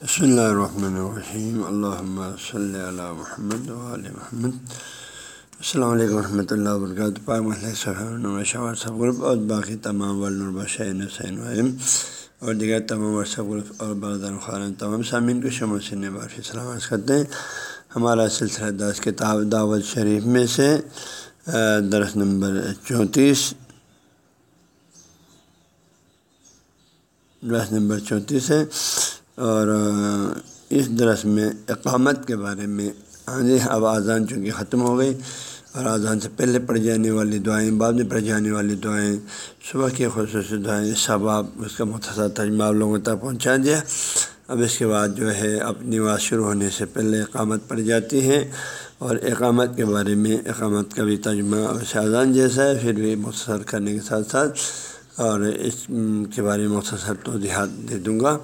بسم اللہ الرحمن الرحیم الحمۃ صلی اللہ محمد علیہ محمد السلام علیکم ورحمۃ اللہ وبرکاتہ پاک سب گروپ اور باقی تمام ولبشین حسین وعلم اور دیگر تمام ورثہ گروپ اور بردان خارن تمام سامعین کو شمع سے بارش سلامت کرتے ہیں ہمارا سلسلہ دس کتاب دعوت شریف میں سے درس نمبر چونتیس درس نمبر چونتیس ہے اور اس درس میں اقامت کے بارے میں ہاں جی اب آزان چونکہ ختم ہو گئی اور آزان سے پہلے پڑھ جانے والی دعائیں، بعد میں پڑھ جانے والی دعائیں، صبح کی خصوصی دعائیں ثباب اس کا مختصر تجمہ آپ لوگوں تک پہنچا دیا۔ اب اس کے بعد جو ہے اپنی نواز شروع ہونے سے پہلے اقامت پڑ جاتی ہے اور اقامت کے بارے میں، اقامت کا بھی ترجمہ اور شاہجہان جیسا ہے، پھر بھی مختصر کرنے کے ساتھ ساتھ اور اس کے بارے میں مختصر تو دیہات دے دوں گا۔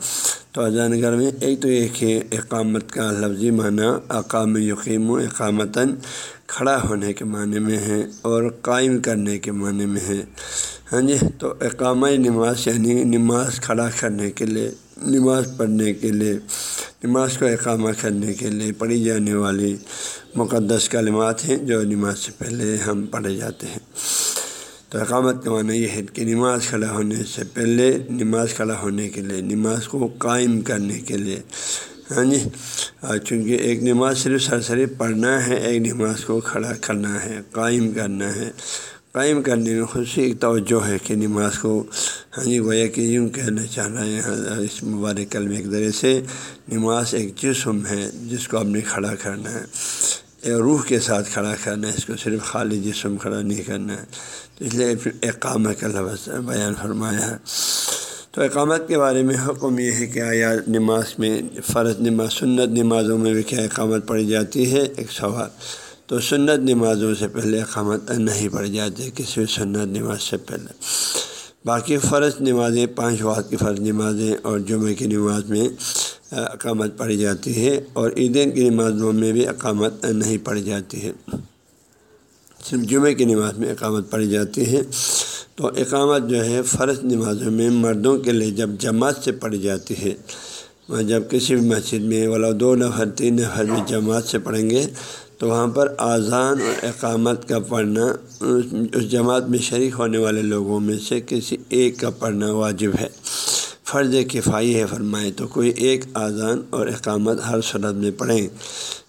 تو اذان گھر میں ایک تو یہ کہ اقامت کا لفظی معنی اقام یقیم و اقامتاً کھڑا ہونے کے معنی میں ہے اور قائم کرنے کے معنی میں ہے۔ ہاں جی تو اقامہ نماز یعنی نماز کھڑا کرنے کے لیے، نماز پڑھنے کے لیے، نماز کو اقامہ کرنے کے لیے پڑھی جانے والی مقدس کلمات ہیں جو نماز سے پہلے ہم پڑھے جاتے ہیں۔ تو اقامت کا معنی یہ ہے کہ نماز کھڑا ہونے سے پہلے نماز کھڑا ہونے کے لیے، نماز کو قائم کرنے کے لیے۔ ہاں جی؟ چونکہ ایک نماز صرف سرسری پڑھنا ہے، ایک نماز کو کھڑا کرنا ہے، قائم کرنا ہے۔ قائم کرنے میں خوشی ایک توجہ ہے کہ نماز کو ہاں جی گویا کہ یوں کہنا چاہ رہے ہیں ہاں، اس مبارک کلم ایک ذریعے سے نماز ایک جسم ہے، جس کو آپ نے کھڑا کرنا ہے۔ روح کے ساتھ کھڑا کرنا ہے، اس کو صرف خالی جسم کھڑا نہیں کرنا ہے۔ تو اس لیے پھر اقامہ کا لفظ بیان فرمایا ہے۔ تو اقامت کے بارے میں حکم یہ ہے کہ آیا نماز میں، فرض نماز، سنت نمازوں میں بھی کیا اقامت پڑھی جاتی ہے؟ ایک سوال۔ تو سنت نمازوں سے پہلے اقامت نہیں پڑھی جاتی کسی بھی سنت نماز سے پہلے۔ باقی فرض نمازیں، پانچ وقت کی فرض نمازیں اور جمعہ کی نماز میں اقامت پڑھی جاتی ہے اور عیدین کی نمازوں میں بھی اقامت نہیں پڑھی جاتی ہے صرف جمعہ کی نماز میں اقامت پڑھی جاتی ہے تو اقامت جو ہے فرض نمازوں میں مردوں کے لیے جب جماعت سے پڑھی جاتی ہے جب کسی بھی مسجد میں والا دو نفر، تین نفر بھی جماعت سے پڑھیں گے، تو وہاں پر اذان اور اقامت کا پڑھنا، اس جماعت میں شریک ہونے والے لوگوں میں سے کسی ایک کا پڑھنا واجب ہے۔ فرض کفائی ہے، فرمائے تو کوئی ایک اذان اور اقامت ہر صورت میں پڑھیں۔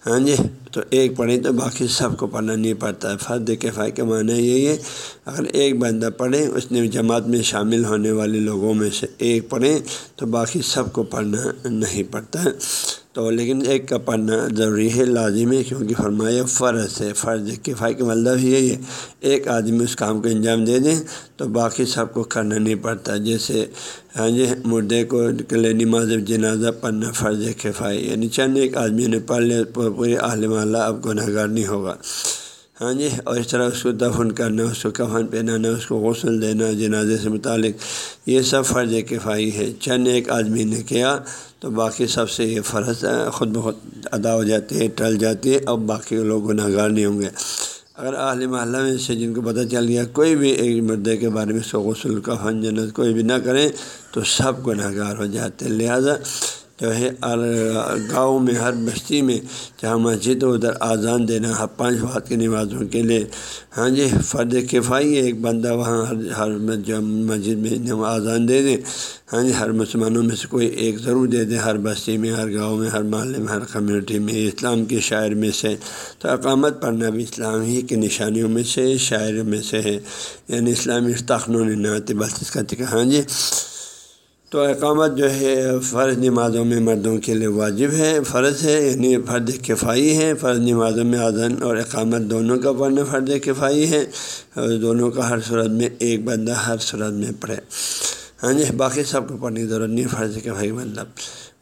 ہاں جی تو ایک پڑھیں تو باقی سب کو پڑھنا نہیں پڑتا۔ ہے فرد کفائی کا معنی یہی ہے، اگر ایک بندہ پڑھیں، اس نے جماعت میں شامل ہونے والے لوگوں میں سے ایک پڑھیں تو باقی سب کو پڑھنا نہیں پڑتا۔ ہے تو لیکن ایک کا پڑھنا ضروری ہے لازم ہے کیونکہ فرمایا فرض ہے، فرض کفائی کا مطلب یہی ہے، ایک آدمی اس کام کو انجام دے دیں تو باقی سب کو کرنا نہیں پڑتا۔ جیسے ہاں جی مردے کو لیے نماز جنازہ پڑھنا فرض کفائی یعنی چند ایک آدمی نے پڑھ لے پورے عالم اللہ اب گناہ گار نہیں ہوگا۔ ہاں جی اور اس طرح اس کو دفن کرنا، اس کو کفن پہنانا، اس کو غسل دینا، جنازے سے متعلق، یہ سب فرض کفائی ہے۔ چند ایک آدمی نے کیا تو باقی سب سے یہ فرض خود بخود ادا ہو جاتی ہے ٹل جاتی ہے اب باقی لوگ گناہ گار نہیں ہوں گے۔ اگر اہل محلہ میں سے جن کو پتہ چل گیا، کوئی بھی ایک مردے کے بارے میں سو غسل کا فن جنت کوئی بھی نہ کریں تو سب گناہ گار ہو جاتے ہیں۔ لہٰذا جو ہے گاؤں میں، ہر بستی میں جہاں مسجد ہو ادھر آزان دینا، ہر پانچ بات کی نمازوں کے لیے۔ ہاں جی فرد کفائی ہے، ایک بندہ وہاں ہر ہر مسجد میں آزان دے دیں ہاں جی ہر مسلمانوں میں سے کوئی ایک ضرور دے دے۔ ہر بستی میں، ہر گاؤں میں، ہر محلے میں، ہر کمیونٹی میں، اسلام کے شاعر میں سے۔ تو اقامت پڑھنا بھی اسلام ہی کی نشانیوں میں سے شاعر میں سے ہے۔ یعنی اسلامی تخنون نعت بس اس کا ہاں جی تو اقامت جو ہے، فرض نمازوں میں مردوں کے لیے واجب ہے، فرض ہے یعنی فرد کفائی ہے۔ فرض نمازوں میں اذن اور اقامت دونوں کا پڑھنا فرد کفائی ہے۔ اور دونوں کا ہر صورت میں ایک بندہ ہر صورت میں پڑھے۔ ہاں جی باقی سب کو پڑھنے کی ضرورت نہیں، فرض کفائی مطلب۔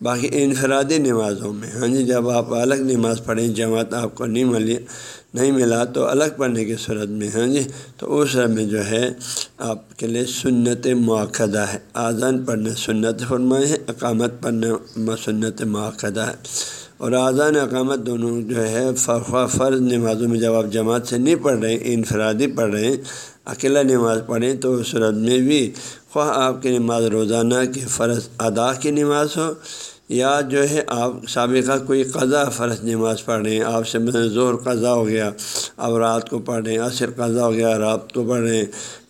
باقی انفرادی نمازوں میں ہاں جی جب آپ الگ نماز پڑھیں، جماعت آپ کو نہیں ملی نہیں ملا تو الگ پڑھنے کی صورت میں ہاں جی؟ تو اس صورت میں جو ہے، آپ کے لیے سنت موقع ہے۔ آزان پڑھنا سنت فرمائے ہیں، اقامت پڑھنا سنت موقع ہے۔ اور آزان اقامت دونوں جو ہے فرض نمازوں میں جب آپ جماعت سے نہیں پڑھ رہے ہیں انفرادی پڑھ رہے ہیں، اکیلا نماز پڑھیں تو اس صورت میں بھی خواہ آپ کی نماز روزانہ کی فرض ادا کی نماز ہو یا جو ہے آپ سابقہ کوئی قضا فرض نماز پڑھ رہے ہیں، آپ سے زہر زور قضا ہو گیا اب رات کو پڑھ رہے ہیں، عصر قضا ہو گیا، رات کو پڑھ رہے ہیں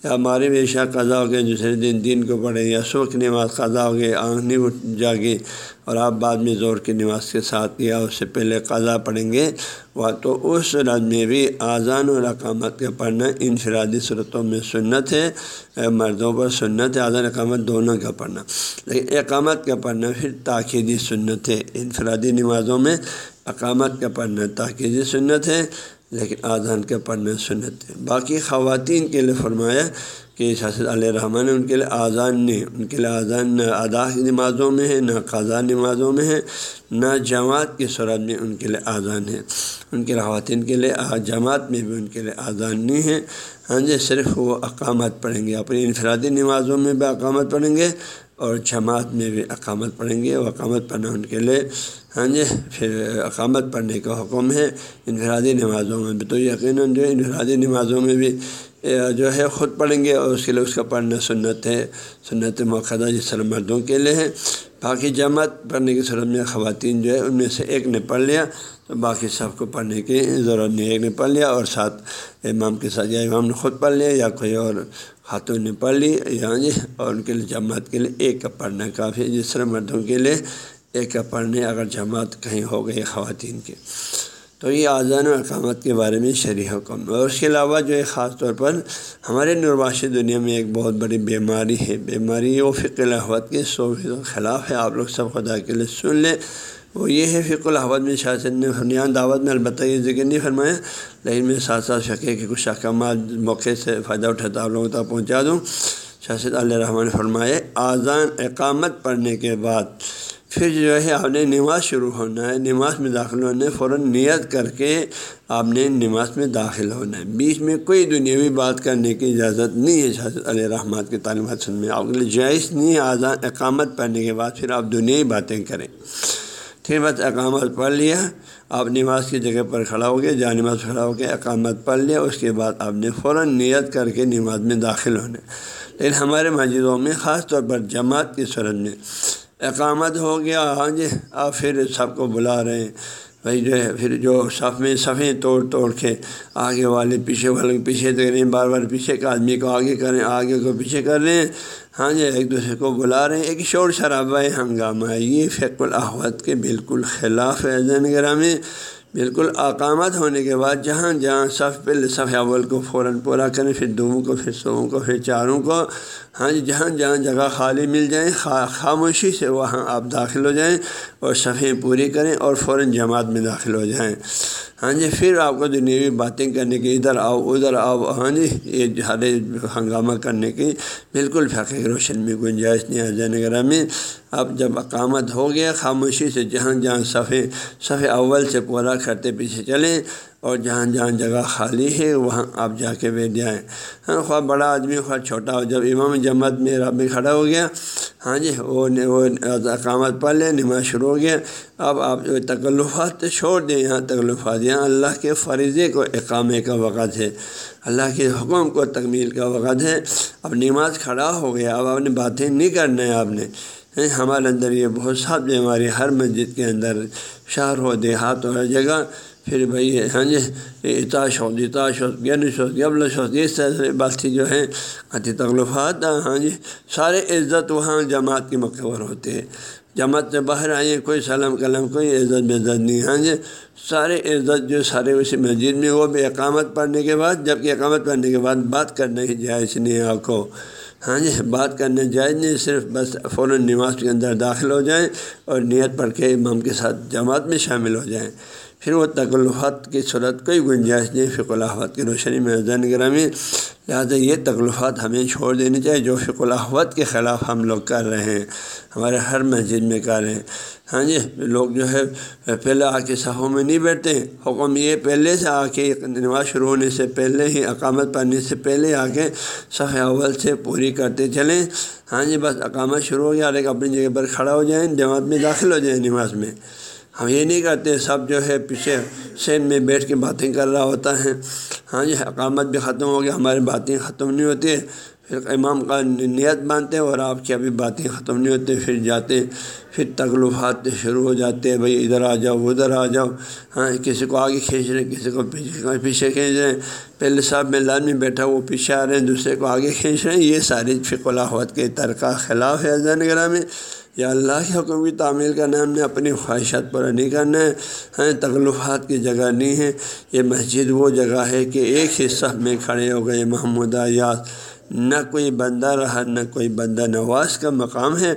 یا ہماری عشاء قضا ہو گیا دوسرے دن دن کو پڑھیں یا صبح کی نماز قضا ہو گئی آنکھنی اٹھ جاگی اور آپ بعد میں زور کی نماز کے ساتھ یا اس سے پہلے قضا پڑھیں گے، وہ تو اس صورت میں بھی آزان اور اقامت کا پڑھنا انفرادی صورتوں میں سنت ہے، مردوں پر سنت ہے آزان اقامت دونوں کا پڑھنا۔ لیکن اقامت کا پڑھنا پھر تاخیری سنت ہے۔ انفرادی نمازوں میں اقامت کا پڑھنا تاخیری سنت ہے۔ لیکن آزان کا پڑھنا سنت ہے۔ باقی خواتین کے لیے فرمایا کہ شاست علیہ رحمٰن نے ان کے لیے آزان نہیں ان کے لیے آزان نہ ادا کی نمازوں میں ہے، نہ قضا نمازوں میں ہے، نہ جماعت کی صورت میں ان کے لیے آزان ہے۔ ان کے خواتین کے لیے جماعت میں بھی ان کے لیے آزان نہیں ہے۔ ہاں جی صرف وہ اقامت پڑھیں گے، اپنی انفرادی نمازوں میں بھی اقامت پڑھیں گے۔ اور جماعت میں بھی اقامت پڑھیں گے۔ وہ اقامت پڑھنا ان کے لیے ہاں جی پھر اقامت پڑھنے کا حکم ہے۔ انفرادی نمازوں میں بھی تو یقیناً جو انفرادی نمازوں میں بھی جو ہے، خود پڑھیں گے اور اس کے لیے اس کا پڑھنا سنت ہے۔ سنت موقع جس طرح مردوں کے لیے ہے۔ باقی جماعت پڑھنے کی صورت میں خواتین جو ہے، ان میں سے ایک نے پڑھ لیا، تو باقی سب کو پڑھنے کی ضرورت نہیں ایک نے پڑھ لیا اور ساتھ امام کے ساتھ یا امام نے خود پڑھ لیا یا کوئی اور خاتون نے پڑھ لی یا جی اور ان کے لیے جماعت کے لیے ایک کا پڑھنا کافی جس طرح مردوں کے لیے ایک کا پڑھنے، اگر جماعت کہیں ہو گئی خواتین کے۔ تو یہ آزان و اقامت کے بارے میں شرح حکم۔ اور اس کے علاوہ جو ہے، خاص طور پر ہمارے نرباشی دنیا میں ایک بہت بڑی بیماری ہے۔ بیماری وہ فق الحوت کے سو خلاف ہے۔ آپ لوگ سب خدا کے لیے سن لیں۔ وہ یہ ہے فق الحوت میں شاست نے فنیان دعوت میں البتہ یہ ذکر نہیں فرمایا، لیکن میں ساتھ ساتھ شکے کہ کچھ احکامات موقع سے فائدہ اٹھاتا آپ لوگوں تک پہنچا دوں۔ شاست علیہ رحمٰن فرمائے آزان اقامت پڑھنے کے بعد پھر جو ہے آپ نے نماز شروع ہونا ہے، نماز میں داخل ہونا ہے، فوراً نیت کر کے آپ نے نماز میں داخل ہونا ہے۔ بیچ میں کوئی دنیاوی بات کرنے کی اجازت نہیں ہے شاست علیہ رحمٰت کی تعلیمات سن میں۔ آپ کے لیے جائز نہیں ہے اقامت پڑھنے کے بعد پھر آپ دنیاوی باتیں کریں۔ پھر بس اقامت پڑھ لیا، آپ نماز کی جگہ پر کھڑا ہو گئے، جہاں نماز کھڑا ہو کے اقامت پڑھ لیا، اس کے بعد آپ نے فوراً نیت کر کے نماز میں داخل ہونے۔ لیکن ہمارے مسجدوں میں خاص طور پر جماعت کی صورت میں اقامت ہو گیا ہاں جی آپ پھر سب کو بلا رہے ہیں۔ بھائی جو ہے، پھر جو صف میں صفیں توڑ توڑ کے آگے والے، پیچھے والے، پیچھے دے رہے ہیں، بار بار پیچھے کا آدمی کو آگے کریں، آگے کو پیچھے کر رہے ہیں۔ ہاں جی ایک دوسرے کو بلا رہے ہیں، ایک شور شرابہ ہنگامہ ہے۔ یہ فیق الاحوت کے بالکل خلاف ہے۔ یعنی زین گرامی بالکل اقامت ہونے کے بعد جہاں جہاں صف پہلے صف اول کو فوراً پورا کریں، پھر دو کو، پھر سو کو، پھر چاروں کو ہاں جی جہاں جہاں جگہ خالی مل جائیں خاموشی سے وہاں آپ داخل ہو جائیں اور صفیں پوری کریں اور فوراً جماعت میں داخل ہو جائیں۔ ہاں جی پھر آپ کو دنیوی باتیں کرنے کی، ادھر آؤ ادھر آؤ ہاں جی یہ ہر ہنگامہ کرنے کی بالکل فقیر روشن میں گنجائش نہیں آج نگرہ میں اب جب اقامت ہو گیا، خاموشی سے جہاں جہاں صفحے صفحے اول سے پورا کرتے پیچھے چلیں اور جہاں جہاں جگہ خالی ہے، وہاں آپ جا کے بیٹھ جائیں۔ ہاں خواہ بڑا آدمی، خواہ چھوٹا ہو جب امام جماعت میں رب میں کھڑا ہو گیا ہاں جی وہ وہ اقامت پڑھ لیں نماز شروع ہو گیا۔ اب آپ جو تکلفات چھوڑ دیں، یہاں تکلفات، یہاں اللہ کے فریضے کو اقامے کا وقت ہے۔ اللہ کے حکم کو تکمیل کا وقت ہے۔ اب نماز کھڑا ہو گیا، اب آپ نے باتیں نہیں کرنا ہے آپ نے۔ ہاں، ہمارے اندر یہ بہت سا بیماری ہر مسجد کے اندر، شہر ہو، دیہات ہو، ہر جگہ۔ پھر بھائی ہاں جی اتاش ہو اتاش ہو گنش ہو گبل ہو اس طرح سے جو ہے عتی تغلفات ہاں جی سارے عزت وہاں جماعت کے مقبر ہوتے ہیں۔ جماعت سے باہر آئیں، کوئی سلام کلم کوئی عزت بے عزت نہیں ہاں جی سارے عزت جو سارے اسی مسجد میں، وہ بھی اقامت پڑھنے کے بعد جبکہ اقامت پڑھنے کے بعد بات کرنے کی جائز نہیں آپ کو ہاں جی بات کرنے جائز نہیں جی، صرف بس فوراً نماز کے اندر داخل ہو جائیں اور نیت پڑھ کے امام کے ساتھ جماعت میں شامل ہو جائیں۔ پھر وہ تکلفات کی صورت کوئی گنجائش نہیں فق الحوت کی روشنی میں زین گرامی، لہٰذا یہ تکلفات ہمیں چھوڑ دینی چاہیے جو فق الحوت کے خلاف ہم لوگ کر رہے ہیں، ہمارے ہر مسجد میں کر رہے ہیں۔ ہاں جی لوگ جو ہے، پہلے آ کے صفوں میں نہیں بیٹھتے حکم یہ پہلے سے آ کے نماز شروع ہونے سے پہلے ہی، اقامت پڑھنے سے پہلے آ کے صفح اول سے پوری کرتے چلیں۔ ہاں جی بس اقامت شروع ہو گیا اور ایک اپنی جگہ پر کھڑا ہو جائیں، جماعت میں داخل ہو جائیں نماز میں۔ ہم یہ نہیں کرتے، سب جو ہے پیچھے سین میں بیٹھ کے باتیں کر رہا ہوتا ہے۔ ہاں جی اقامت بھی ختم ہو گیا، ہماری باتیں ختم نہیں ہوتی۔ پھر امام کا نیت باندھتے اور آپ کی ابھی باتیں ختم نہیں ہوتے، پھر جاتے، پھر تکلفات شروع ہو جاتے ہیں، بھائی ادھر آ جاؤ، ادھر آ جاؤ۔ ہاں کسی کو آگے کھینچ رہے ہیں کسی کو پیچھے پیچھے کھینچ رہے ہیں پہلے صاحب میں لازمی بیٹھا، وہ پیچھے آ رہے ہیں، دوسرے کو آگے کھینچ رہے ہیں۔ یہ ساری فق الحوت کے ترکہ خلاف ہے زین گرہ میں۔ یا اللہ کے حکم کی تعمیل کرنا ہے، ہم نے اپنی خواہشات پورا نہیں کرنا ہے۔ ہاں تکلفات کی جگہ نہیں ہے۔ یہ مسجد وہ جگہ ہے کہ ایک حصہ میں کھڑے ہو گئے، محمود یاد نہ کوئی بندہ رہا، نہ کوئی بندہ نواز کا مقام ہے۔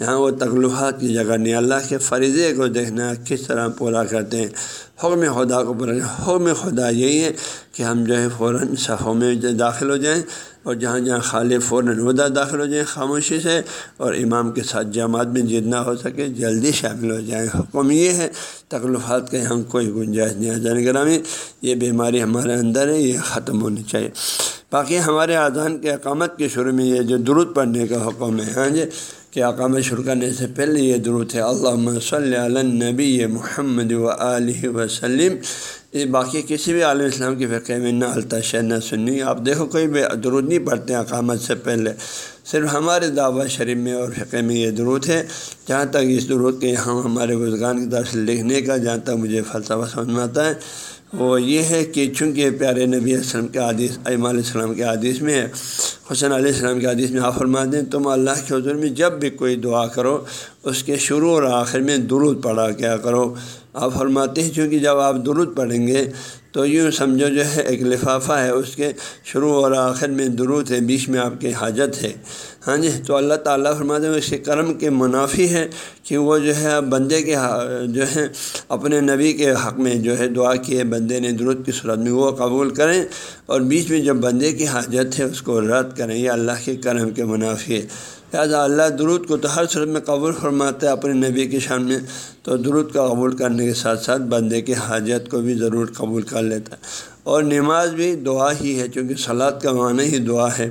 یہاں وہ تکلفات کی جگہ نہیں، اللہ کے فریضے کو دیکھنا کس طرح پورا کرتے ہیں۔ حکم خدا کو پورا حکم خدا یہی ہے کہ ہم جو ہے فوراً صفوں میں داخل ہو جائیں۔ اور جہاں جہاں خالی فوراً ادھر داخل ہو جائیں، خاموشی سے، اور امام کے ساتھ جماعت میں جتنا ہو سکے، جلدی شامل ہو جائیں۔ حکم یہ ہے تکلفات کا یہاں کوئی گنجائش نہیں ہے۔ جان گرامی، یہ بیماری ہمارے اندر ہے، یہ ختم ہونی چاہیے۔ باقی ہمارے اذان کے اقامت کے شروع میں یہ جو درود پڑھنے کا حکم ہے ہاں جی کہ اقامت شروع کرنے سے پہلے یہ درود ہے۔ اللہ صلی نبی محمد و علیہ وسلم یہ باقی کسی بھی عالم اسلام کی فقہ میں نہ التش نہ سنی، آپ دیکھو کوئی بھی درود نہیں پڑھتے ہیں اقامت سے پہلے، صرف ہمارے دعوت شریف میں اور فقہ میں یہ درود ہے جہاں تک اس درود کے ہم ہمارے بزرگان کی طرف سے لکھنے کا، جہاں تک مجھے فلسفہ سمجھ میں آتا ہے، وہ یہ ہے کہ چونکہ پیارے نبی علیہ السلام کے عادث ایم علیہ السلام کے عادث میں ہے حسن علیہ السلام کے عادث میں آپ فرما دیں تم اللہ کے حضور میں جب بھی کوئی دعا کرو، اس کے شروع اور آخر میں درود پڑھا کیا کرو۔ آپ فرماتے ہیں، چونکہ جب آپ درود پڑھیں گے تو یوں سمجھو جو ہے، ایک لفافہ ہے اس کے شروع اور آخر میں درود ہے، بیچ میں آپ کی حاجت ہے۔ ہاں جی تو اللہ تعالیٰ فرماتے ہیں، اس کے کرم کے منافی ہے کہ وہ جو ہے بندے کے جو ہے، اپنے نبی کے حق میں جو ہے دعا کیے، بندے نے درود کی صورت میں وہ قبول کریں اور بیچ میں جب بندے کی حاجت ہے، اس کو رد کریں۔ یہ اللہ کے کرم کے منافی ہے۔ لہٰذا اللہ درود کو تو ہر صورت میں قبول فرماتا ہے اپنے نبی کے شان میں، تو درود کا قبول کرنے کے ساتھ ساتھ بندے کی حاجت کو بھی ضرور قبول کر لیتا ہے۔ اور نماز بھی دعا ہی ہے، چونکہ سلاد کا معنی ہی دعا ہے۔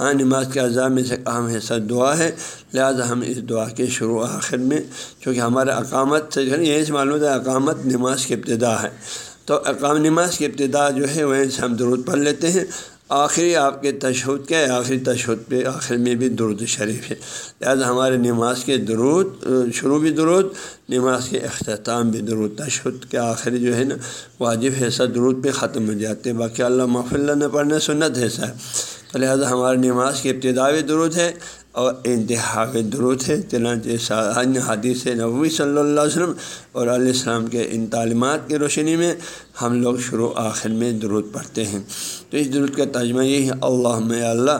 ہاں نماز کے اعضاء میں سے اہم حصہ دعا ہے۔ لہٰذا ہم اس دعا کے شروع آخر میں، چونکہ ہمارے اقامت سے یہی سے معلوم ہے، اقامت نماز کی ابتدا ہے۔ تو اقام نماز کی ابتدا جو ہے، وہیں سے ہم درود پڑھ لیتے ہیں۔ آخری آپ کے تشہد کے آخری تشہد پہ آخر میں بھی درود شریف ہے۔ لہٰذا ہمارے نماز کے درود، شروع بھی درود، نماز کے اختتام بھی درود۔ تشہد کے آخری جو ہے نا، واجب حصہ درود پہ ختم ہو جاتے باقی اللہ محف اللہ نے پڑھنا سنت حصہ ہے تو لہٰذا ہمارے نماز کی ابتدائی درود ہے۔ اور انتہائی درود ہے، چنانچہ حدیث نبوی صلی اللہ علیہ وسلم اور علیہ السلام کے ان تعلیمات کی روشنی میں ہم لوگ شروع آخر میں درود پڑھتے ہیں۔ تو اس درود کا ترجمہ یہی ہے اللہ اللہ،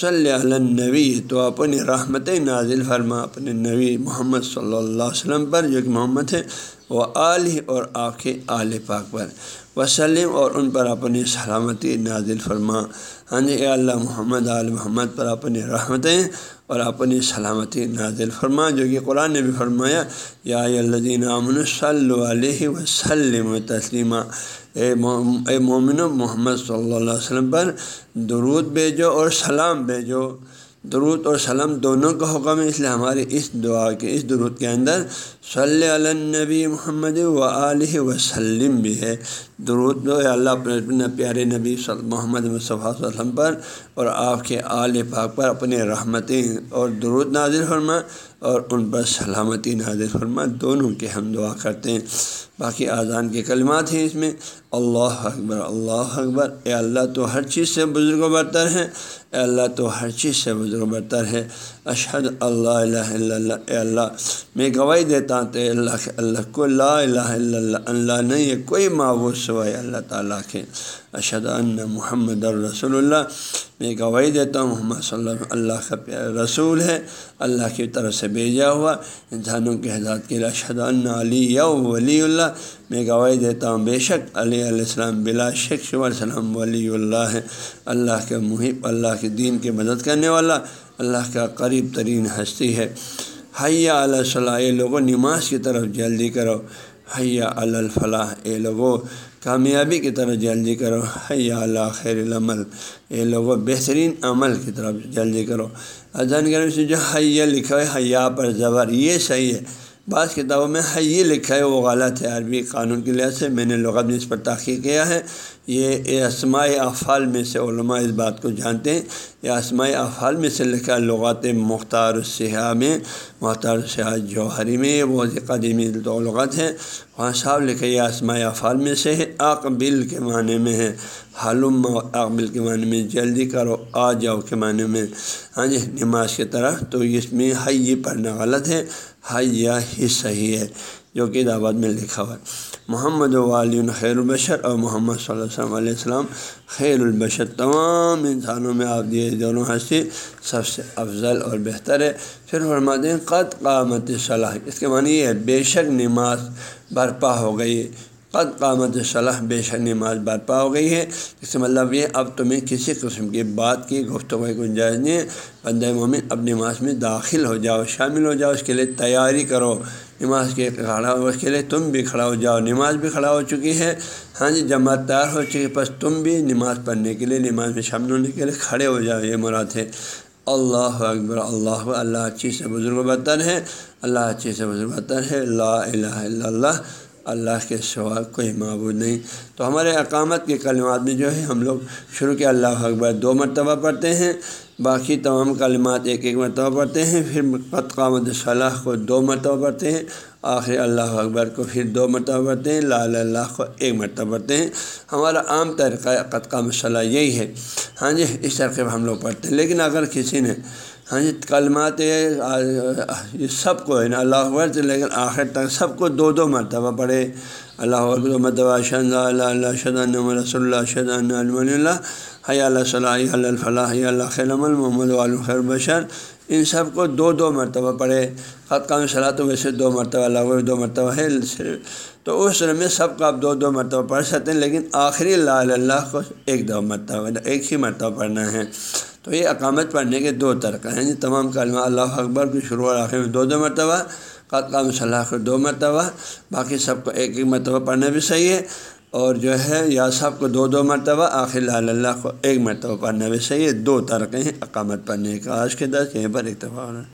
صلی اللہ نبی تو اپنی رحمت نازل فرما، اپنے نبی محمد صلی اللہ علیہ وسلم پر جو کہ محمد ہے وہ علی اور آپ کے آل پاک پر۔ وسلم اور ان پر اپنی سلامتی نازل فرما۔ ہاں جی اے اللہ، محمد عال محمد پر اپنی رحمتیں اور اپنی سلامتی نازل فرما جو کہ قرآن نے بھی فرمایا، یا الدین امن صلی علیہ وسلم و تسلیمہ اے مومن محمد صلی اللہ علیہ وسلم پر درود بھیجو اور سلام بھیجو۔ درود اور سلام دونوں کا حکم ہے۔ اس لیے ہمارے اس دعا کے، اس درود کے اندر صلی نبی محمد و علیہ وسلم بھی ہے۔ درود اللہ اپنے پیارے نبی محمد مصطفیٰ صلی اللہ علیہ وسلم پر اور آپ کے آل پاک پر اپنے رحمتیں اور درود نازل فرما۔ اور ان پر سلامتی نازل فرما، دونوں کے ہم دعا کرتے ہیں۔ باقی اذان کے کلمات ہیں اس میں، اللہ اکبر اللہ اکبر۔ اے اللہ تو ہر چیز سے بزرگ و برتر ہے اے اللہ تو ہر چیز سے بزرگ و برتر ہے اشحد اللہ الہ الا اللہ، اے اللہ، میں گواہی دیتا ہوں تو اللہ اللہ کو لا الہ الا اللہ اللہ نہیں ہے، کوئی معبود سوائے اللہ تعالیٰ کے۔ اشد ان محمد الرسول اللہ میں گواہی دیتا ہوں، محمد صلی اللہ اللہ کا پیارا رسول ہے، اللہ کی طرف سے بھیجا ہوا۔ انسانوں کے حضرات کے اشد ان علی ولی اللہ میں گواہی دیتا ہوں، بے شک علی علیہ السلام بلا شک شب السلام ولی اللہ ہے۔ اللہ کے محب، اللہ کے دین کی مدد کرنے والا اللہ کا قریب ترین ہستی ہے۔ حیا علیہ صلاح، اے لوگوں نماز کی طرف جلدی کرو۔ حیا الفلاح، اے لوگو، کامیابی کی طرف جلدی کرو۔ حیا اللہ خیر العمل، اے لوگوں بہترین عمل کی طرف جلدی کرو۔ اذان کرم سے جو حیا لکھا ہے، حیا پر زبر، یہ صحیح ہے۔ بعض کتابوں میں حی لکھا ہے، وہ غلط ہے۔ عربی قانون کے لحاظ سے میں نے لغت میں اس پر تاخیر کیا ہے۔ یہ اسماء افعال میں سے علماء اس بات کو جانتے ہیں، یہ اسماء افعال میں سے لکھا لغات مختار الصحا میں، مختار الصحا جوہری میں، یہ بہت ہی قدیمی لغت ہے وہاں صاحب لکھے یہ اسماء افعال میں سے ہے اقبل کے معنی میں ہے حلم اقبل کے معنی میں، جلدی کرو، آ جاؤ کے معنی میں۔ ہاں جی نماز کی طرف، تو اس میں حی پڑھنا غلط ہے حیا ہی صحیح ہے، جو کہ دعوت میں لکھا ہوا ہے۔ محمد والی خیر البشر اور محمد صلی اللہ علیہ وسلم علیہ السلام خیر البشر. تمام انسانوں میں آپ دیے دونوں ہنسی سب سے افضل اور بہتر ہے. پھر فرماتے ہیں، قد قامت صلاح. اس کے معنی یہ ہے، بے شک نماز برپا ہو گئی. قد قامت صلاح، بے شک نماز برپا ہو گئی ہے. اس کا مطلب یہ، اب تمہیں کسی قسم کی بات کی، گفتگو گنجائش نہیں ہے. بندہ مومن اب نماز میں داخل ہو جاؤ، شامل ہو جاؤ، اس کے لیے تیاری کرو. نماز کے کھڑا ہو اس کے لیے تم بھی کھڑا ہو جاؤ۔ نماز بھی کھڑا ہو چکی ہے۔ ہاں جی جماعت تیار ہو چکی ہے، بس تم بھی نماز پڑھنے کے لیے، نماز میں شامل ہونے کے لیے کھڑے ہو جاؤ۔ یہ مراد ہے۔ اللہ اکبر، اللہ اللہ اچھی سے بزرگ برتر ہے۔ اللہ اچھی سے بزرگ برتر ہے۔ لا الہ الا اللہ اللہ کے سوا کوئی معبود نہیں۔ تو ہمارے اقامت کے کلمات میں جو ہے، ہم لوگ شروع کے اللہ اکبر، دو مرتبہ پڑھتے ہیں۔ باقی تمام کلمات ایک ایک مرتبہ پڑھتے ہیں پھر قد قامت صلاح کو دو مرتبہ پڑھتے ہیں آخر اللہ اکبر کو پھر دو مرتبہ پڑھتے ہیں لا اللہ کو ایک مرتبہ پڑھتے ہیں ہمارا عام طریقہ قد قامت صلاح یہی ہے ہاں جی اس طریقے پر ہم لوگ پڑھتے ہیں لیکن اگر کسی نے ہاں جی کلمات یہ سب کو ہے نا اللہ اکبر سے لیکن آخر تک سب کو دو دو مرتبہ پڑھے اللہ اکبر مرتبہ شد اللہ اللہ شد رسول اللہ شد اللہ حی اللہ صلاح اللہ الفلاح اللہ خیر محمد خیر بشر ان سب کو دو دو مرتبہ پڑھے۔ خط کام صلاح تو ویسے دو مرتبہ اللہ دو مرتبہ ہے تو اس میں سب کو آپ دو دو مرتبہ پڑھ سکتے ہیں، لیکن آخری اللہ اللہ کو ایک دو مرتبہ مطلب ایک ہی مرتبہ پڑھنا ہے۔ تو یہ اقامت پڑھنے کے دو طرقہ ہیں۔ جی تمام کلمہ اللہ اکبر کی شروع اور آخر میں دو دو مرتبہ قد قام صلاح کو دو مرتبہ، باقی سب کو ایک ایک مرتبہ پڑھنا بھی صحیح ہے۔ اور جو ہے یا صاحب کو دو دو مرتبہ، آخر اللہ کو ایک مرتبہ پڑھنا بھی صحیح ہے۔ دو ترقیں ہیں، اقامت پڑھنے کا، آج کے دس یہیں پر اتفاق